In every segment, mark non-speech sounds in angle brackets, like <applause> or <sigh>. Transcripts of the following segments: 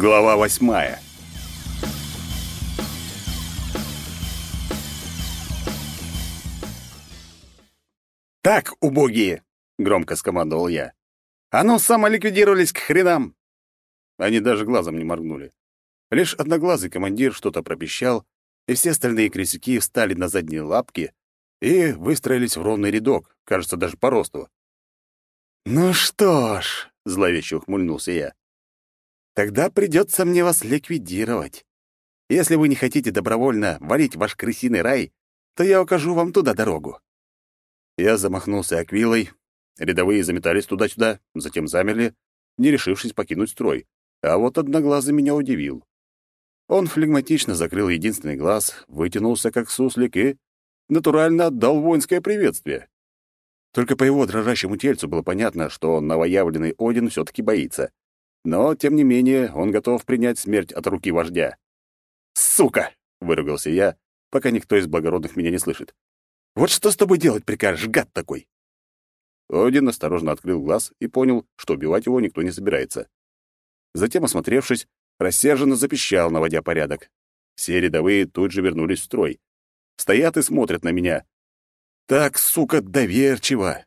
Глава восьмая. «Так, убогие!» — громко скомандовал я. «А ну, самоликвидировались к хренам!» Они даже глазом не моргнули. Лишь одноглазый командир что-то пропищал, и все остальные крысяки встали на задние лапки и выстроились в ровный рядок, кажется, даже по росту. «Ну что ж», — зловеще ухмыльнулся я, — «тогда придется мне вас ликвидировать. Если вы не хотите добровольно валить ваш крысиный рай, то я укажу вам туда дорогу». Я замахнулся аквилой, рядовые заметались туда-сюда, затем замерли, не решившись покинуть строй. А вот одноглазый меня удивил. Он флегматично закрыл единственный глаз, вытянулся как суслик и натурально отдал воинское приветствие. Только по его дрожащему тельцу было понятно, что новоявленный Один все таки боится. Но, тем не менее, он готов принять смерть от руки вождя. «Сука!» — выругался я, пока никто из благородных меня не слышит. «Вот что с тобой делать прикажешь, гад такой?» Один осторожно открыл глаз и понял, что убивать его никто не собирается. Затем, осмотревшись, рассерженно запищал, наводя порядок. Все рядовые тут же вернулись в строй. Стоят и смотрят на меня. Так, сука, доверчиво.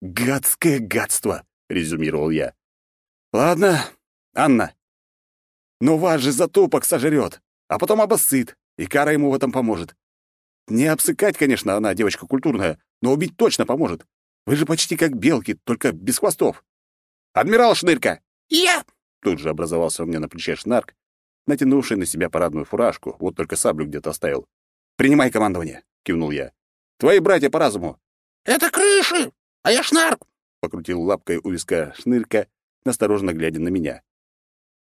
Гадское гадство, резюмировал я. Ладно, Анна. Но вас же затупок сожрет, а потом обоссыт, и кара ему в этом поможет. Не обсыкать, конечно, она девочка культурная, но убить точно поможет. Вы же почти как белки, только без хвостов. Адмирал Шнырка! Я! Тут же образовался у меня на плече шнарк, натянувший на себя парадную фуражку, вот только саблю где-то оставил. «Принимай командование», — кивнул я. «Твои братья по разуму». «Это крыши, а я шнарк», — покрутил лапкой у виска шнырка, настороженно глядя на меня.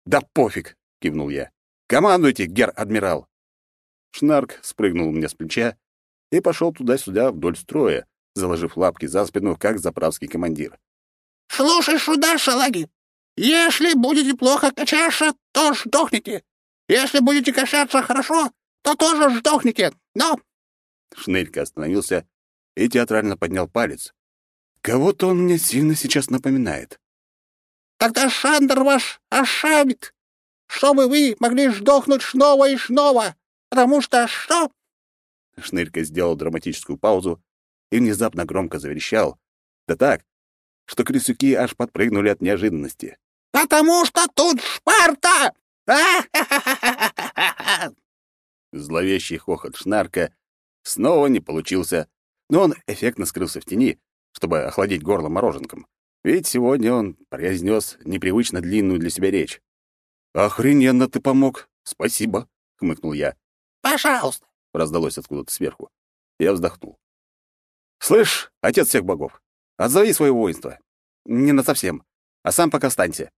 «Да пофиг», — кивнул я. «Командуйте, гер-адмирал». Шнарк спрыгнул у меня с плеча и пошел туда-сюда вдоль строя, заложив лапки за спину, как заправский командир. «Слушай сюда, шалаги, если будете плохо качаться, то сдохнете. Если будете качаться хорошо, то тоже сдохнете. Но...» Шнырька остановился и театрально поднял палец. «Кого-то он мне сильно сейчас напоминает». «Тогда Шандер ваш ошабит, чтобы вы могли сдохнуть снова и снова, потому что что...» Шнырька сделал драматическую паузу и внезапно громко заверещал. Да так, что крысюки аж подпрыгнули от неожиданности. «Потому что тут Шпарта!» Зловещий хохот Шнарка снова не получился, но он эффектно скрылся в тени, чтобы охладить горло мороженком. Ведь сегодня он произнес непривычно длинную для себя речь. «Охрененно ты помог! Спасибо!» — хмыкнул я. «Пожалуйста!» — раздалось откуда-то сверху. Я вздохнул. «Слышь, отец всех богов, отзови свое воинство. Не на совсем, а сам пока останься».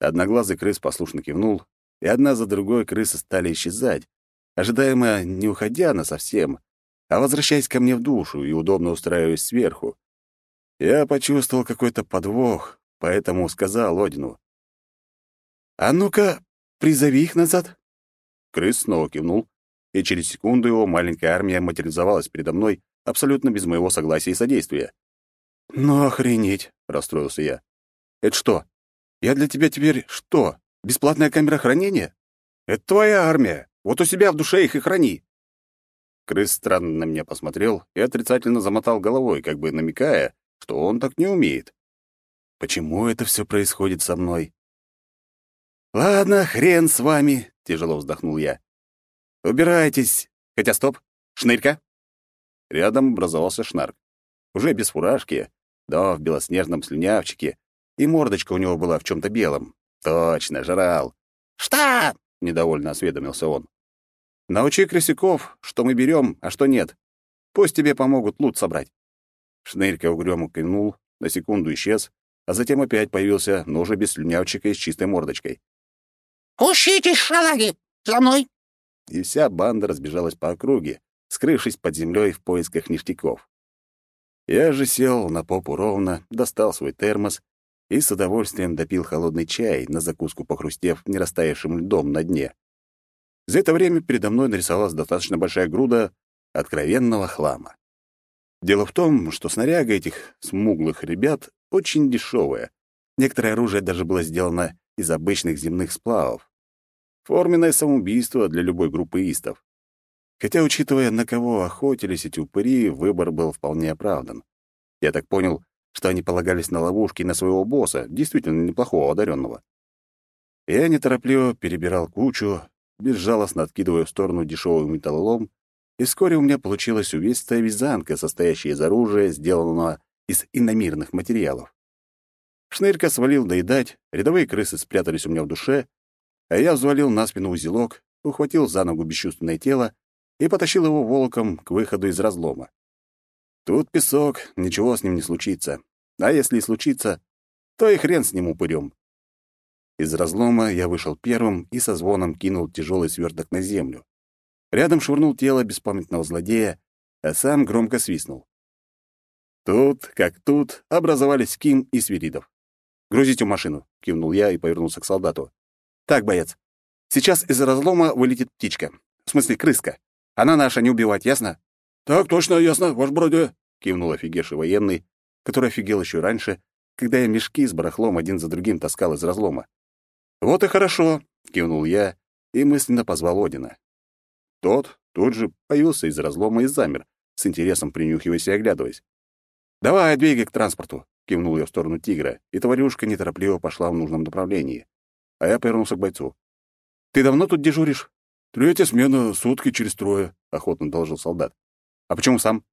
Одноглазый крыс послушно кивнул, и одна за другой крысы стали исчезать, ожидаемо не уходя на совсем, а возвращаясь ко мне в душу и удобно устраиваясь сверху. Я почувствовал какой-то подвох, поэтому сказал Одину. «А ну-ка, призови их назад». Крыс снова кивнул, и через секунду его маленькая армия материализовалась передо мной абсолютно без моего согласия и содействия. «Ну, охренеть!» — расстроился я. «Это что, я для тебя теперь что, бесплатная камера хранения? Это твоя армия. Вот у себя в душе их и храни. Крыс странно на меня посмотрел и отрицательно замотал головой, как бы намекая, что он так не умеет. Почему это все происходит со мной? Ладно, хрен с вами, тяжело вздохнул я. Убирайтесь. Хотя стоп, шнырька. Рядом образовался шнарк. Уже без фуражки, но в белоснежном слюнявчике, и мордочка у него была в чем то белом. Точно, жрал. «Что?» — недовольно осведомился он. «Научи крысяков, что мы берем, а что нет. Пусть тебе помогут лут собрать». Шнырька угрюмо кивнул, на секунду исчез, а затем опять появился, но уже без слюнявчика и с чистой мордочкой. «Учитесь, шалаги! За мной!» И вся банда разбежалась по округе, скрывшись под землей в поисках ништяков. Я же сел на попу ровно, достал свой термос и с удовольствием допил холодный чай, на закуску похрустев не растаявшим льдом на дне. За это время передо мной нарисовалась достаточно большая груда откровенного хлама. Дело в том, что снаряга этих смуглых ребят очень дешевая. Некоторое оружие даже было сделано из обычных земных сплавов. Форменное самоубийство для любой группы истов. Хотя, учитывая, на кого охотились эти упыри, выбор был вполне оправдан. Я так понял, что они полагались на ловушки на своего босса, действительно неплохого одаренного. Я неторопливо перебирал кучу, безжалостно откидывая в сторону дешевый металлолом, и вскоре у меня получилась увесистая вязанка, состоящая из оружия, сделанного из иномирных материалов. Шнырька свалил доедать, рядовые крысы спрятались у меня в душе, а я взвалил на спину узелок, ухватил за ногу бесчувственное тело и потащил его волоком к выходу из разлома. Тут песок, ничего с ним не случится. А если и случится, то и хрен с ним упырем. Из разлома я вышел первым и со звоном кинул тяжелый сверток на землю. Рядом швырнул тело беспамятного злодея, а сам громко свистнул. Тут, как тут, образовались Ким и Свиридов. «Грузите в машину», — кивнул я и повернулся к солдату. «Так, боец, сейчас из разлома вылетит птичка. В смысле, крыска. Она наша, не убивать, ясно?» «Так точно, ясно, ваш бродя», — кивнул офигевший военный, который офигел еще раньше, когда я мешки с барахлом один за другим таскал из разлома. «Вот и хорошо», — кивнул я и мысленно позвал Одина. Тот тут же появился из разлома и замер, с интересом принюхиваясь и оглядываясь. «Давай, двигай к транспорту», — кивнул я в сторону тигра, и тварюшка неторопливо пошла в нужном направлении. А я повернулся к бойцу. «Ты давно тут дежуришь?» «Третья смена, сутки через трое», — охотно доложил солдат. «А почему сам?»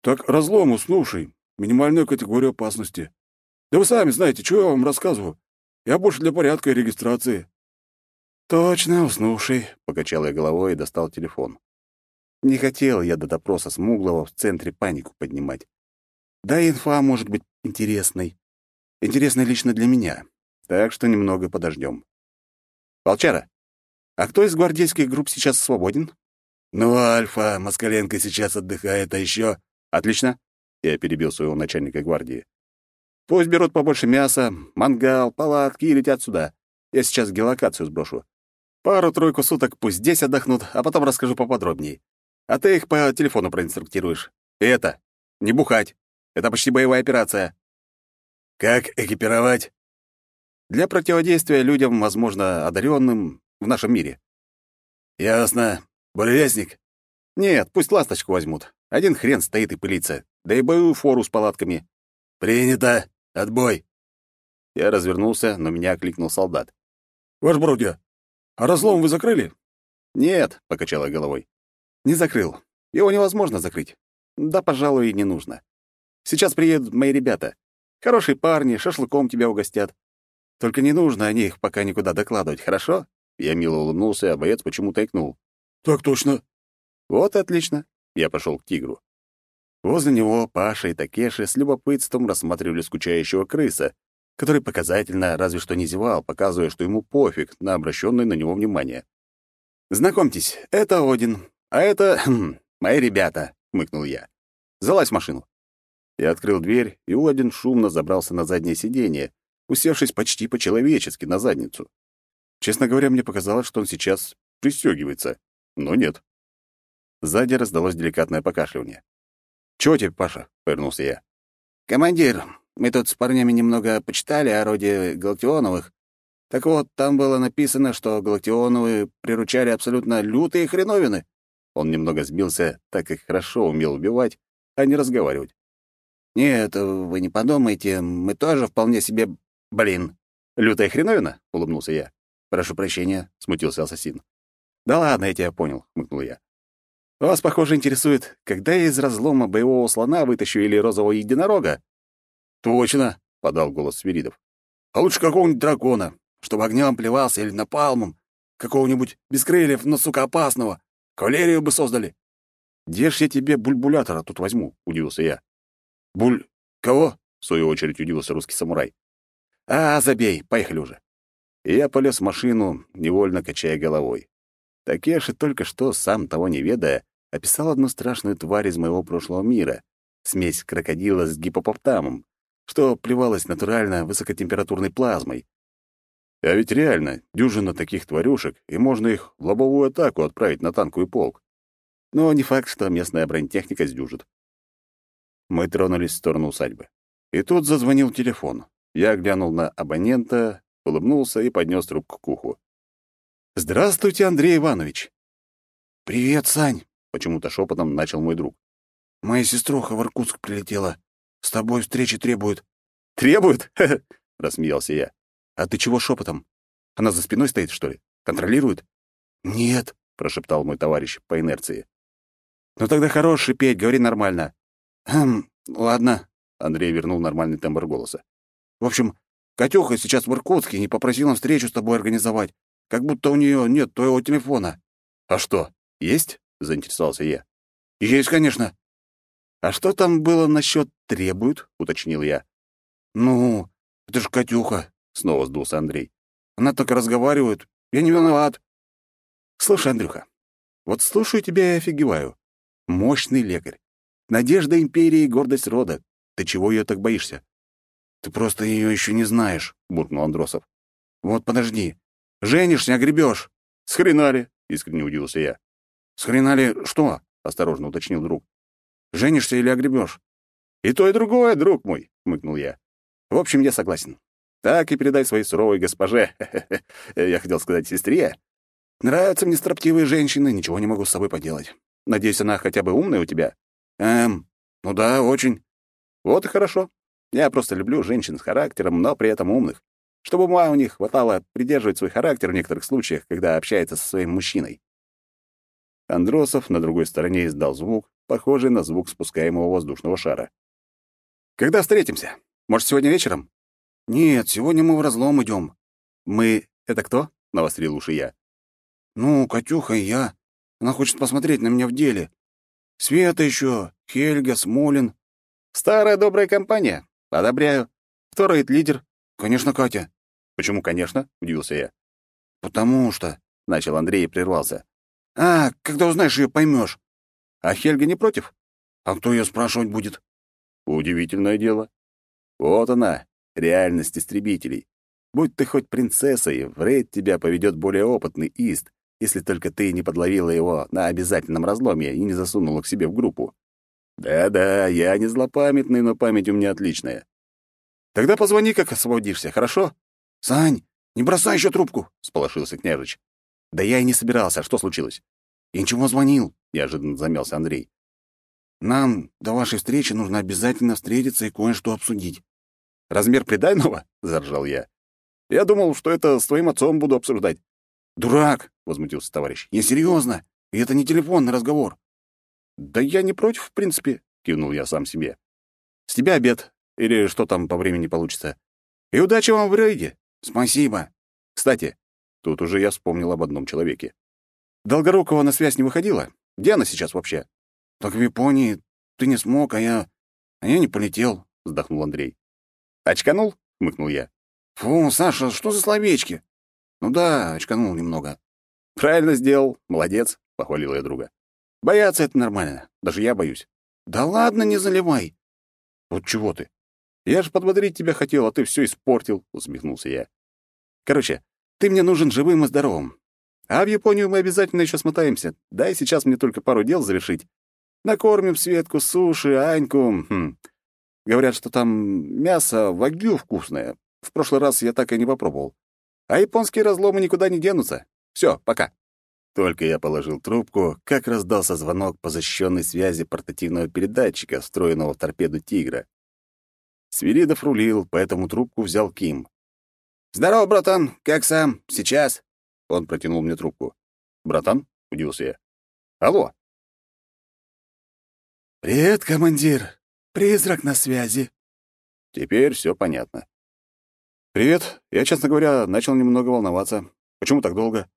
«Так разлом уснувший, минимальная категория опасности. Да вы сами знаете, что я вам рассказываю. Я больше для порядка и регистрации». «Точно, уснувший», — покачал я головой и достал телефон. Не хотел я до допроса Смуглого в центре панику поднимать. Да и инфа может быть интересной. Интересной лично для меня. Так что немного подождем. Волчара, а кто из гвардейских групп сейчас свободен? Ну, Альфа, Москаленко сейчас отдыхает, а еще... Отлично. Я перебил своего начальника гвардии. Пусть берут побольше мяса, мангал, палатки и летят сюда. Я сейчас геолокацию сброшу. Пару-тройку суток пусть здесь отдохнут, а потом расскажу поподробнее. А ты их по телефону проинструктируешь. И это, не бухать. Это почти боевая операция. Как экипировать? Для противодействия людям, возможно, одаренным в нашем мире. Ясно. Буревестник? Нет, пусть ласточку возьмут. Один хрен стоит и пылится. Да и боевую фору с палатками. Принято. Отбой. Я развернулся, но меня окликнул солдат. «Ваш бродя, а разлом вы закрыли?» «Нет», — покачала головой. «Не закрыл. Его невозможно закрыть. Да, пожалуй, и не нужно. Сейчас приедут мои ребята. Хорошие парни, шашлыком тебя угостят. Только не нужно о них пока никуда докладывать, хорошо?» Я мило улыбнулся, а боец почему-то икнул. «Так точно». «Вот и отлично». Я пошел к тигру. Возле него Паша и Такеши с любопытством рассматривали скучающего крыса, который показательно разве что не зевал, показывая, что ему пофиг на обращенное на него внимание. «Знакомьтесь, это Один, а это... Хм, мои ребята», — хмыкнул я. «Залазь в машину». Я открыл дверь, и Один шумно забрался на заднее сиденье, усевшись почти по-человечески на задницу. Честно говоря, мне показалось, что он сейчас пристегивается, но нет. Сзади раздалось деликатное покашливание. «Чего тебе, Паша?» — повернулся я. «Командир, мы тут с парнями немного почитали о роде Галактионовых. Так вот, там было написано, что Галактионовы приручали абсолютно лютые хреновины». Он немного сбился, так как хорошо умел убивать, а не разговаривать. «Нет, вы не подумайте, мы тоже вполне себе... Блин!» «Лютая хреновина?» — улыбнулся я. «Прошу прощения», — смутился ассасин. «Да ладно, я тебя понял», — хмыкнул я. «Вас, похоже, интересует, когда я из разлома боевого слона вытащу или розового единорога?» «Точно», — подал голос Свиридов. «А лучше какого-нибудь дракона, чтобы огнем плевался или напалмом, какого-нибудь без крыльев, но, сука, опасного. Кавалерию бы создали». «Где ж я тебе бульбулятора тут возьму?» — удивился я. «Буль... кого?» — в свою очередь удивился русский самурай. «А, забей, поехали уже». Я полез в машину, невольно качая головой. Такеши только что, сам того не ведая, описал одну страшную тварь из моего прошлого мира — смесь крокодила с гипопоптамом, что плевалось натурально высокотемпературной плазмой. А ведь реально, дюжина таких тварюшек, и можно их в лобовую атаку отправить на танковый полк. Но не факт, что местная бронетехника сдюжит. Мы тронулись в сторону усадьбы. И тут зазвонил телефон. Я глянул на абонента, улыбнулся и поднес трубку к уху. «Здравствуйте, Андрей Иванович!» «Привет, Сань!» — почему-то шепотом начал мой друг. «Моя сеструха в Иркутск прилетела. С тобой встречи требует». «Требует?» <laughs> — рассмеялся я. «А ты чего шепотом? Она за спиной стоит, что ли? Контролирует?» «Нет», — прошептал мой товарищ по инерции. «Ну тогда хорош шипеть, говори нормально». «Хм, ладно», — Андрей вернул нормальный тембр голоса. «В общем, Катюха сейчас в Иркутске и попросила встречу с тобой организовать, как будто у нее нет твоего телефона». «А что, есть?» — заинтересовался я. «Есть, конечно». «А что там было насчет требуют?» — уточнил я. «Ну, это же Катюха», — снова сдулся Андрей. «Она только разговаривает. Я не виноват». «Слушай, Андрюха, вот слушаю тебя и офигеваю. Мощный лекарь. Надежда империи и гордость рода. Ты чего ее так боишься? Ты просто ее еще не знаешь, буркнул Андросов. Вот подожди. Женишься, огребешь. С хрена ли? искренне удивился я. С хрена ли что? осторожно уточнил друг. Женишься или огребешь? И то, и другое, друг мой, хмыкнул я. В общем, я согласен. Так и передай своей суровой госпоже, <laughs> я хотел сказать сестре. Нравятся мне строптивые женщины, ничего не могу с собой поделать. Надеюсь, она хотя бы умная у тебя? Эм, ну да, очень. Вот и хорошо. Я просто люблю женщин с характером, но при этом умных. Чтобы ума у них хватало придерживать свой характер в некоторых случаях, когда общается со своим мужчиной. Андросов на другой стороне издал звук, похожий на звук спускаемого воздушного шара. «Когда встретимся? Может, сегодня вечером?» «Нет, сегодня мы в разлом идем. «Мы... Это кто?» — навострил уши я. «Ну, Катюха и я. Она хочет посмотреть на меня в деле. Света еще, Хельга, Смолин. Старая добрая компания. Одобряю. Кто роет лидер? Конечно, Катя. Почему, конечно? Удивился я. Потому что... Начал Андрей и прервался. А, когда узнаешь ее, поймешь. А Хельга не против? А кто ее спрашивать будет? Удивительное дело. Вот она, реальность истребителей. Будь ты хоть принцессой, в рейд тебя поведет более опытный Ист, если только ты не подловила его на обязательном разломе и не засунула к себе в группу. Да-да, я не злопамятный, но память у меня отличная. Тогда позвони, как освободишься, хорошо? Сань, не бросай еще трубку, сполошился княжич. Да я и не собирался, что случилось? Я ничего звонил, неожиданно замялся Андрей. Нам до вашей встречи нужно обязательно встретиться и кое-что обсудить. Размер предайного? заржал я. Я думал, что это с твоим отцом буду обсуждать. «Дурак!» — возмутился товарищ. «Я серьезно, и это не телефонный разговор». «Да я не против, в принципе», — кивнул я сам себе. «С тебя обед, или что там по времени получится. И удачи вам в рейде». «Спасибо». «Кстати, тут уже я вспомнил об одном человеке. Долгорукова на связь не выходила? Где она сейчас вообще?» «Так в Японии ты не смог, а я... А я не полетел», — вздохнул Андрей. «Очканул?» — хмыкнул я. «Фу, Саша, что за словечки?» «Ну да, очканул немного». «Правильно сделал, молодец», — похвалил я друга. «Бояться — это нормально. Даже я боюсь». «Да ладно, не заливай». «Вот чего ты? Я же подбодрить тебя хотел, а ты все испортил», — усмехнулся я. «Короче, ты мне нужен живым и здоровым. А в Японию мы обязательно еще смотаемся. Дай сейчас мне только пару дел завершить. Накормим Светку, суши, Аньку. Хм. Говорят, что там мясо вагю вкусное. В прошлый раз я так и не попробовал. А японские разломы никуда не денутся. Все, пока. Только я положил трубку, как раздался звонок по защищенной связи портативного передатчика, встроенного в торпеду «Тигра». Свиридов рулил, поэтому трубку взял Ким. «Здорово, братан. Как сам? Сейчас?» Он протянул мне трубку. «Братан?» — удивился я. «Алло!» «Привет, командир. Призрак на связи». Теперь все понятно. «Привет. Я, честно говоря, начал немного волноваться. Почему так долго?»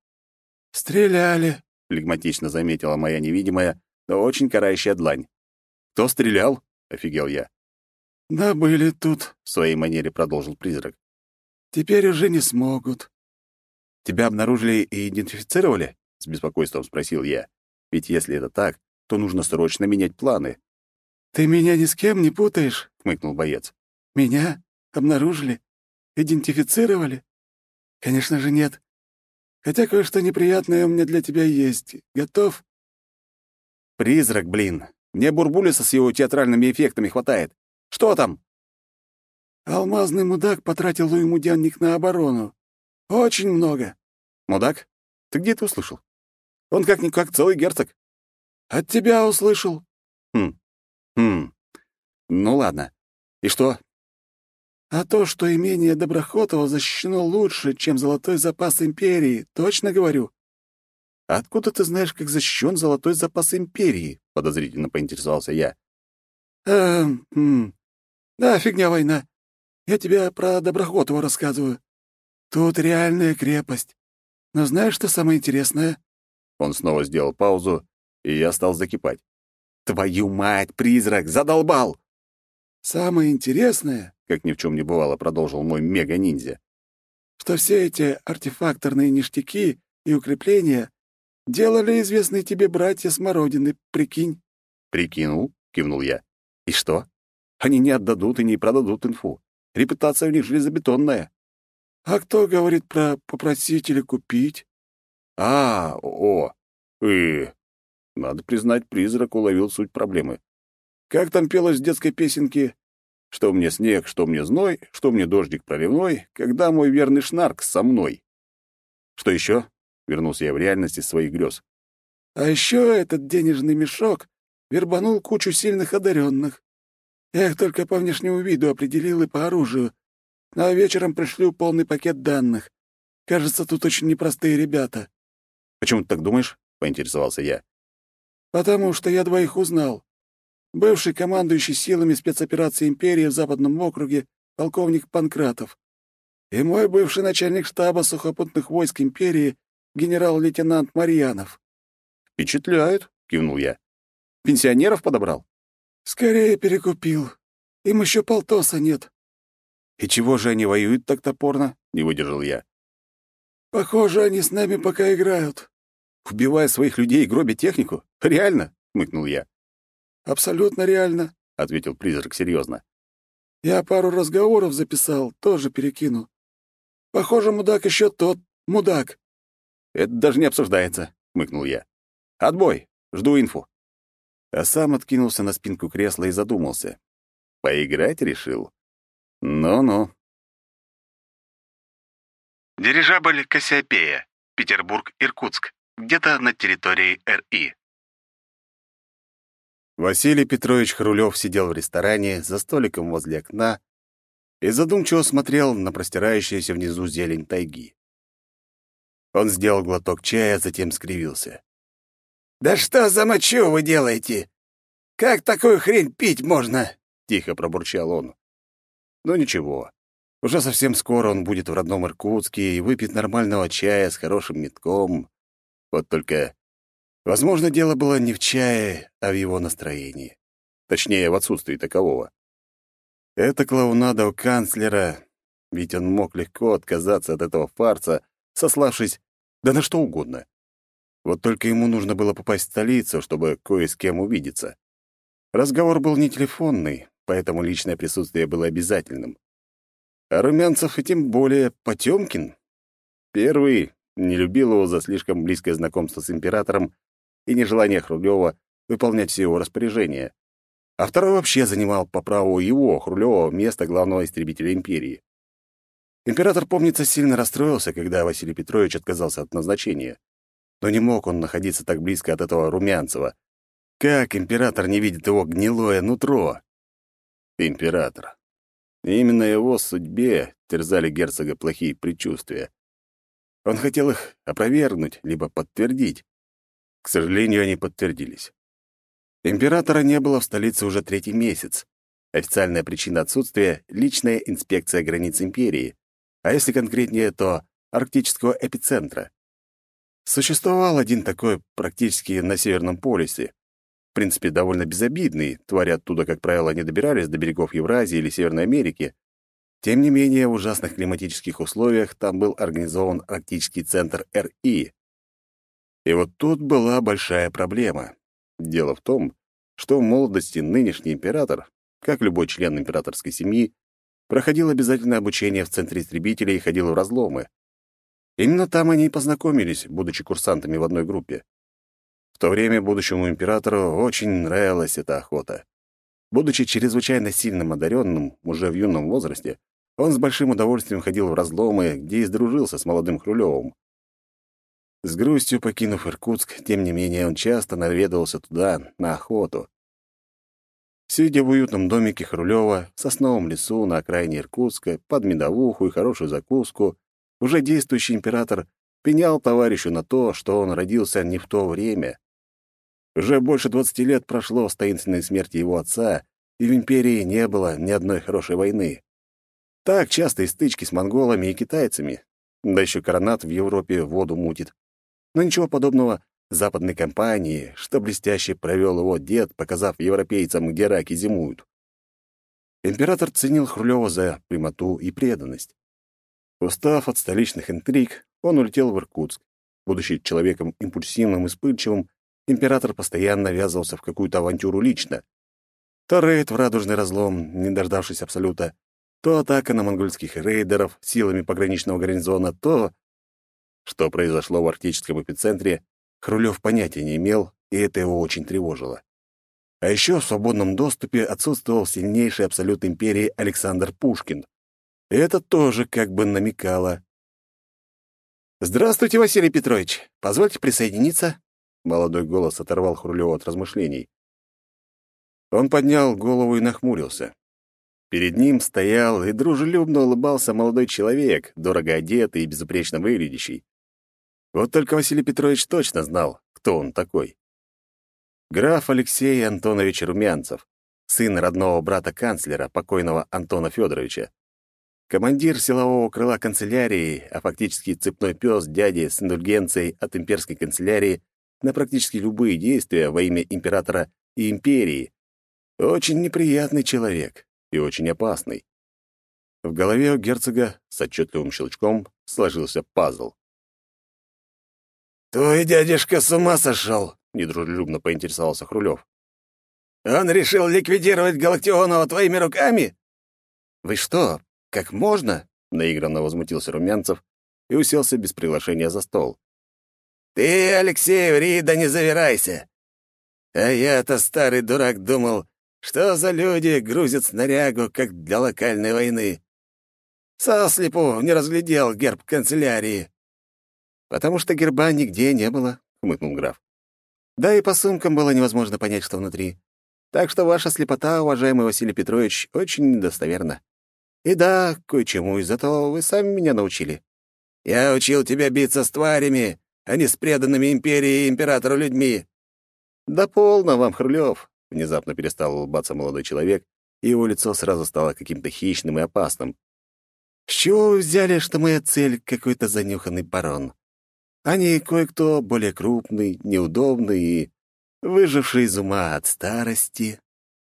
«Стреляли», — флегматично заметила моя невидимая, но очень карающая длань. «Кто стрелял?» — офигел я. «Да были тут», — в своей манере продолжил призрак. «Теперь уже не смогут». «Тебя обнаружили и идентифицировали?» — с беспокойством спросил я. «Ведь если это так, то нужно срочно менять планы». «Ты меня ни с кем не путаешь?» — хмыкнул боец. «Меня обнаружили Идентифицировали? Конечно же, нет. Хотя кое-что неприятное у меня для тебя есть. Готов? Призрак, блин. Мне Бурбулиса с его театральными эффектами хватает. Что там? Алмазный мудак потратил ему денег на оборону. Очень много». «Мудак? Ты где это услышал? Он как-никак целый герцог». «От тебя услышал». «Хм. Хм. Ну ладно. И что?» «А то, что имение Доброхотова защищено лучше, чем золотой запас империи, точно говорю». «Откуда ты знаешь, как защищен золотой запас империи?» — подозрительно поинтересовался я. «Эм, хм. Да, фигня война. Я тебе про Доброхотова рассказываю. Тут реальная крепость. Но знаешь, что самое интересное?» Он снова сделал паузу, и я стал закипать. «Твою мать, призрак, задолбал!» «Самое интересное, — как ни в чем не бывало, продолжил мой мега-ниндзя, что все эти артефакторные ништяки и укрепления делали известные тебе братья Смородины, прикинь». «Прикинул?» — кивнул я. «И что? Они не отдадут и не продадут инфу. Репутация у них железобетонная». «А кто говорит про попросить или купить?» «А, о, э, надо признать, призрак уловил суть проблемы. Как там пелось в детской песенке? Что мне снег, что мне зной, что мне дождик проливной, когда мой верный шнарк со мной. Что еще? Вернулся я в реальность из своих грез. А еще этот денежный мешок вербанул кучу сильных одаренных. Я их только по внешнему виду определил и по оружию, а вечером пришлю полный пакет данных. Кажется, тут очень непростые ребята. «Почему ты так думаешь?» — поинтересовался я. «Потому что я двоих узнал. Бывший командующий силами спецоперации империи в Западном округе полковник Панкратов и мой бывший начальник штаба сухопутных войск империи генерал-лейтенант Марьянов». «Впечатляет», — кивнул я. «Пенсионеров подобрал?» «Скорее перекупил. Им еще полтоса нет». «И чего же они воюют так топорно?» — не выдержал я. «Похоже, они с нами пока играют». «Убивая своих людей и гробя технику? Реально?» — хмыкнул я. «Абсолютно реально», — ответил призрак серьезно. «Я пару разговоров записал, тоже перекину. Похоже, мудак еще тот мудак». «Это даже не обсуждается», — хмыкнул я. «Отбой. Жду инфу». А сам откинулся на спинку кресла и задумался. Поиграть решил? Ну-ну. Дирижабль «Кассиопея», Петербург-Иркутск, где-то на территории РИ. Василий Петрович Хрулев сидел в ресторане за столиком возле окна и задумчиво смотрел на простирающуюся внизу зелень тайги. Он сделал глоток чая, затем скривился. «Да что за мочу вы делаете? Как такую хрень пить можно?» — тихо пробурчал он. «Ну ничего, уже совсем скоро он будет в родном Иркутске и выпьет нормального чая с хорошим метком. Вот только, возможно, дело было не в чае, а в его настроении. Точнее, в отсутствии такового. Это клоунада у канцлера, ведь он мог легко отказаться от этого фарса, сославшись да на что угодно. Вот только ему нужно было попасть в столицу, чтобы кое с кем увидеться. Разговор был не телефонный, поэтому личное присутствие было обязательным. А Румянцев и тем более Потёмкин. Первый не любил его за слишком близкое знакомство с императором и нежелание Хрулева выполнять все его распоряжения. А второй вообще занимал по праву его, Хрулева, место главного истребителя империи. Император, помнится, сильно расстроился, когда Василий Петрович отказался от назначения. Но не мог он находиться так близко от этого Румянцева. Как император не видит его гнилое нутро? Император. именно его судьбе терзали герцога плохие предчувствия. Он хотел их опровергнуть, либо подтвердить. К сожалению, они подтвердились. Императора не было в столице уже третий месяц. Официальная причина отсутствия — личная инспекция границ империи, а если конкретнее, то арктического эпицентра. Существовал один такой практически на Северном полюсе. В принципе, довольно безобидный, твари оттуда, как правило, не добирались до берегов Евразии или Северной Америки. Тем не менее, в ужасных климатических условиях там был организован арктический центр РИ. И вот тут была большая проблема. Дело в том, что в молодости нынешний император, как любой член императорской семьи, проходил обязательное обучение в Центре истребителей и ходил в разломы. Именно там они и познакомились, будучи курсантами в одной группе. В то время будущему императору очень нравилась эта охота. Будучи чрезвычайно сильным одаренным уже в юном возрасте, он с большим удовольствием ходил в разломы, где и сдружился с молодым Хрулевым. С грустью покинув Иркутск, тем не менее, он часто наведывался туда, на охоту. Сидя в уютном домике Хрулева, в сосновом лесу на окраине Иркутска, под медовуху и хорошую закуску, уже действующий император пенял товарищу на то, что он родился не в то время. Уже больше двадцати лет прошло с таинственной смерти его отца, и в империи не было ни одной хорошей войны. Так частые стычки с монголами и китайцами. Да еще коронат в Европе воду мутит. Но ничего подобного западной компании, что блестяще провел его дед, показав европейцам, где раки зимуют. Император ценил Хрулева за прямоту и преданность. Устав от столичных интриг, он улетел в Иркутск. Будучи человеком импульсивным и вспыльчивым, император постоянно ввязывался в какую-то авантюру лично. То рейд в радужный разлом, не дождавшись Абсолюта, то атака на монгольских рейдеров силами пограничного гарнизона, то... Что произошло в арктическом эпицентре, Хрулев понятия не имел, и это его очень тревожило. А еще в свободном доступе отсутствовал сильнейший абсолют империи Александр Пушкин. Это тоже как бы намекало. «Здравствуйте, Василий Петрович. Позвольте присоединиться?» Молодой голос оторвал Хрулева от размышлений. Он поднял голову и нахмурился. Перед ним стоял и дружелюбно улыбался молодой человек, дорого одетый и безупречно выглядящий. Вот только Василий Петрович точно знал, кто он такой. Граф Алексей Антонович Румянцев, сын родного брата канцлера, покойного Антона Федоровича. Командир силового крыла канцелярии, а фактически цепной пес дяди с индульгенцией от имперской канцелярии на практически любые действия во имя императора и империи. Очень неприятный человек и очень опасный. В голове у герцога с отчетливым щелчком сложился пазл. «Твой дядюшка с ума сошел!» — недружелюбно поинтересовался Хрулев. «Он решил ликвидировать Галактионова твоими руками?» «Вы что, как можно?» — наигранно возмутился Румянцев и уселся без приглашения за стол. «Ты, Алексей, ври, да не завирайся! А я-то, старый дурак, думал, что за люди грузят снарягу, как для локальной войны. Сослепу не разглядел герб канцелярии. «Потому что герба нигде не было», — хмыкнул граф. «Да и по сумкам было невозможно понять, что внутри. Так что ваша слепота, уважаемый Василий Петрович, очень недостоверна. И да, кое-чему из этого вы сами меня научили». «Я учил тебя биться с тварями, а не с преданными империи и императору людьми». «Да полно вам, Хрулев!» — внезапно перестал улыбаться молодой человек, и его лицо сразу стало каким-то хищным и опасным. «С чего вы взяли, что моя цель — какой-то занюханный барон? не кое-кто более крупный, неудобный и выживший из ума от старости.